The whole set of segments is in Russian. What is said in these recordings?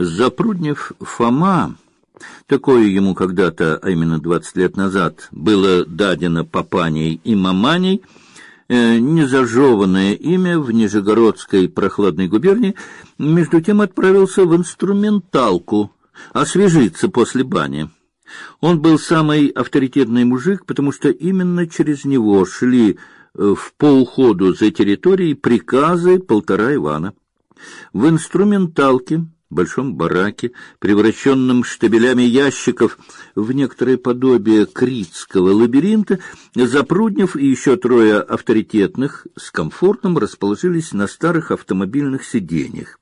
Запруднев Фома, такое ему когда-то, а именно двадцать лет назад, было дадено папаней и маманей, э, незажеванное имя в Нижегородской прохладной губернии, между тем отправился в инструменталку освежиться после бани. Он был самый авторитетный мужик, потому что именно через него шли э, в полуходу за территорией приказы полтора Ивана. В инструменталке, большом бараке, превращенном штабелями ящиков в некоторое подобие критского лабиринта, Запруднев и еще трое авторитетных с комфортом расположились на старых автомобильных сиденьях.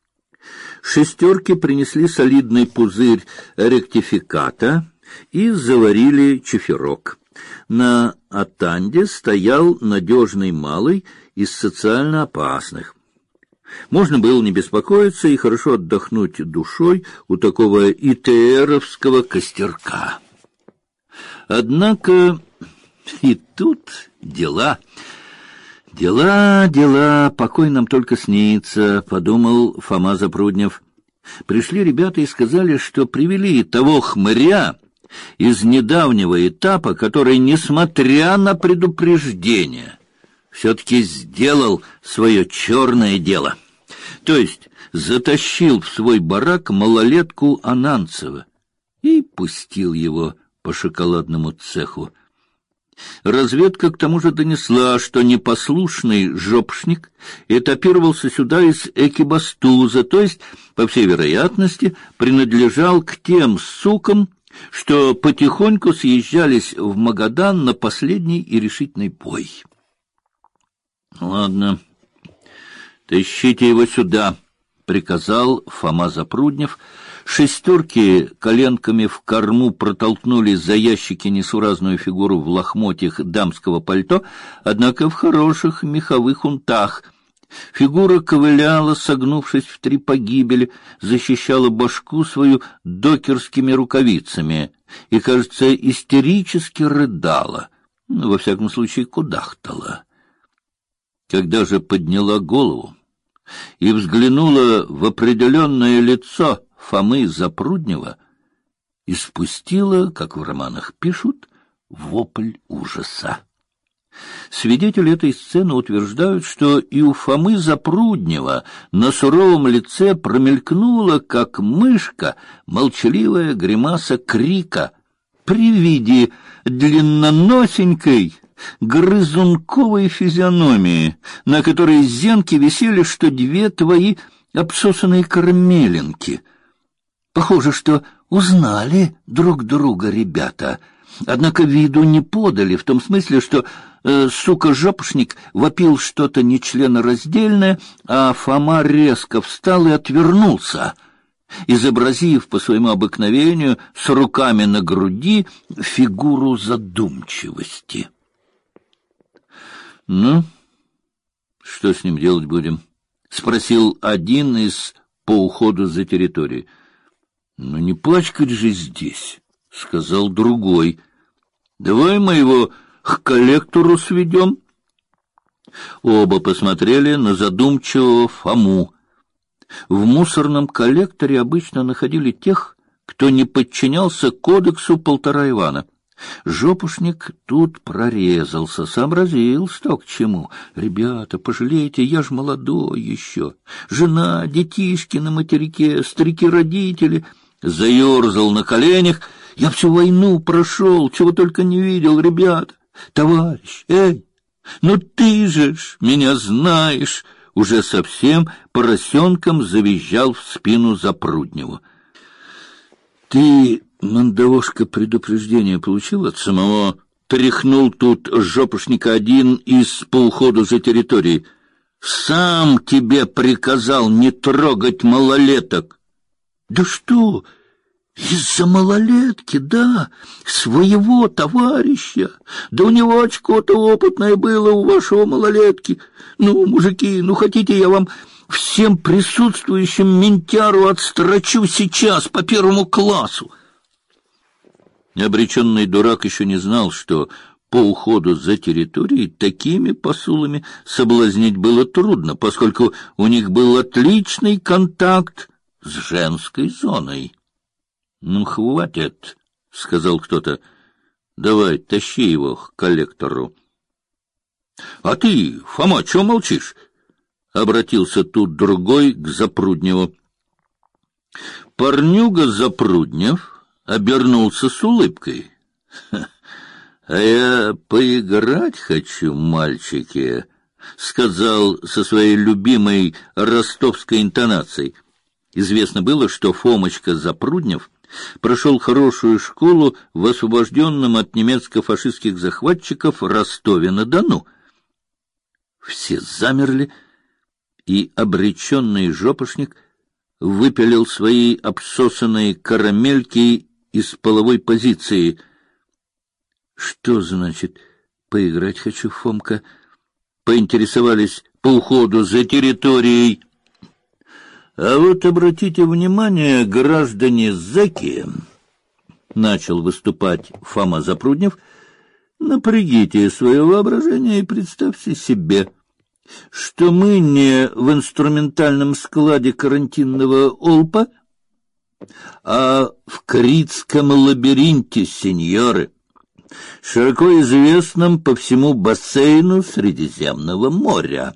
Шестерки принесли солидный пузырь ректификата и заварили чефирок. На атанде стоял надежный малый из социально опасных. Можно было не беспокоиться и хорошо отдохнуть душой у такого ИТРовского костерка. Однако и тут дела... Дела, дела, покой нам только снится, подумал Фома Запруднев. Пришли ребята и сказали, что привели того хмыря из недавнего этапа, который, несмотря на предупреждение, все-таки сделал свое черное дело. То есть затащил в свой барак малолетку Ананцева и пустил его по шоколадному цеху. Разведка к тому же донесла, что непослушный жопшник этапировался сюда из Экибастуза, то есть, по всей вероятности, принадлежал к тем сукам, что потихоньку съезжались в Магадан на последний и решительный бой. Ладно, тащите его сюда, приказал Фома Запруднев. Шестерки коленками в корму протолкнули за ящики несуразную фигуру в лохмотьях дамского пальто, однако в хороших меховых унтах. Фигура ковыляла, согнувшись в три погибели, защищала башку свою докерскими рукавицами и, кажется, истерически рыдала, ну, во всяком случае, кудахтала. Когда же подняла голову и взглянула в определенное лицо Фомы Запруднева, и спустила, как в романах пишут, вопль ужаса. Свидетели этой сцены утверждают, что и у Фомы Запруднева на суровом лице промелькнула, как мышка, молчаливая гримаса крика при виде длинноносенькой, грызунковой физиономии, на которой зенки висели, что две твои обсосанные кармелинки. Похоже, что узнали друг друга ребята, однако виду не подали, в том смысле, что э, сука-жопушник вопил что-то нечленораздельное, а Фома резко встал и отвернулся — изобразив по своему обыкновению с руками на груди фигуру задумчивости. Ну, что с ним делать будем? спросил один из по уходу за территорией. Ну не пачкать же здесь, сказал другой. Давай мы его к коллектору сведем. Оба посмотрели на задумчивого Фому. В мусорном коллекторе обычно находили тех, кто не подчинялся кодексу полтора Ивана. Жопушник тут прорезался, сообразил, что к чему. Ребята, пожалейте, я ж молодой еще. Жена, детишки на материке, старики-родители. Заерзал на коленях. Я всю войну прошел, чего только не видел, ребята. Товарищ, эй, ну ты же ж меня знаешь. Уже совсем поросенком завизжал в спину Запрудневу. Ты Мандавошка предупреждение получил от самого. Тряхнул тут жопушника один из по уходу за территорией. Сам тебе приказал не трогать малолеток. Да что? Из-за малолетки, да, своего товарища. Да у него очко-то опытное было у вашего малолетки. Ну, мужики, ну хотите, я вам всем присутствующим ментяру отстрочу сейчас по первому классу. Обреченный дурак еще не знал, что по уходу за территорией такими посулами соблазнить было трудно, поскольку у них был отличный контакт с женской зоной. — Ну, хватит, — сказал кто-то. — Давай, тащи его к коллектору. — А ты, Фома, чего молчишь? — обратился тут другой к Запрудневу. Парнюга Запруднев обернулся с улыбкой. — А я поиграть хочу, мальчики, — сказал со своей любимой ростовской интонацией. Известно было, что Фомочка Запруднев прошел хорошую школу в освобожденном от немецко-фашистских захватчиков Ростове-на-Дону. Все замерли, и обреченный жопошник выпилил свои обсосанные карамельки из половой позиции. Что значит поиграть хочу, Фомка? Поинтересовались по уходу за территорией. А вот обратите внимание, граждане зэки, начал выступать Фома Запруднев, напрягите свое воображение и представьте себе, что мы не в инструментальном складе карантинного олпа, а в Критском лабиринте, сеньоры, широко известном по всему бассейну Средиземного моря.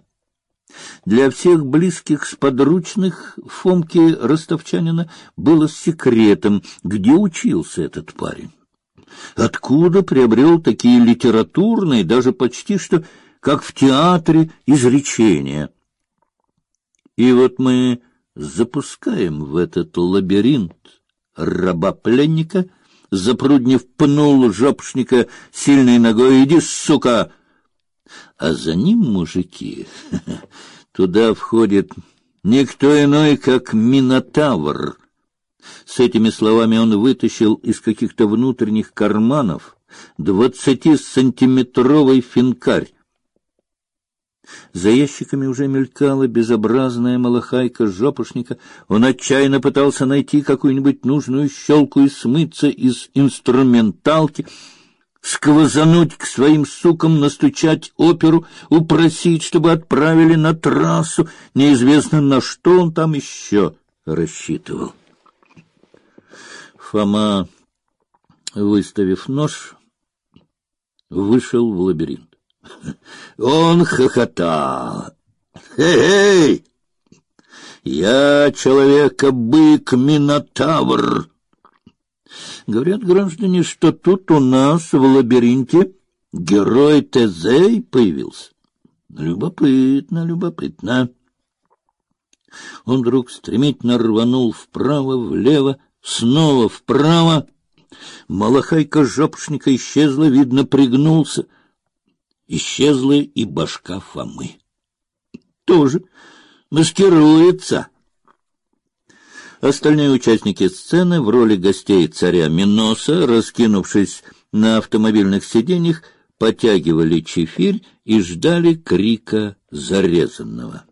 Для всех близких сподручных Фомки Ростовчанина было секретом, где учился этот парень. Откуда приобрел такие литературные, даже почти что как в театре, изречения. И вот мы запускаем в этот лабиринт раба-пленника, запруднив пнул жопшника сильной ногой, иди, сука! А за ним мужики, туда входит никто иной, как Минотавр. С этими словами он вытащил из каких-то внутренних карманов двадцатисантиметровый финкарь, за ящиками уже мелькала безобразная малахайка жопушника. Он отчаянно пытался найти какую-нибудь нужную щелку и смыться из инструменталки, сквозануть к своим сукам, настучать оперу, упросить, чтобы отправили на трассу. Неизвестно, на что он там еще рассчитывал. Фома, выставив нож, вышел в лабиринт. Он хохотал. «Эй-эй! Я человека-бык-минотавр!» Говорят граждане, что тут у нас в лабиринте герой Тезей появился. Любопытно, любопытно. Он вдруг стремительно рванул вправо, влево, снова вправо. Малахайка жопшника исчезла, видно, пригнулся — исчезла и башка Фомы. Тоже маскируется. Остальные участники сцены в роли гостей царя Миноса, раскинувшись на автомобильных сиденьях, потягивали чефирь и ждали крика зарезанного.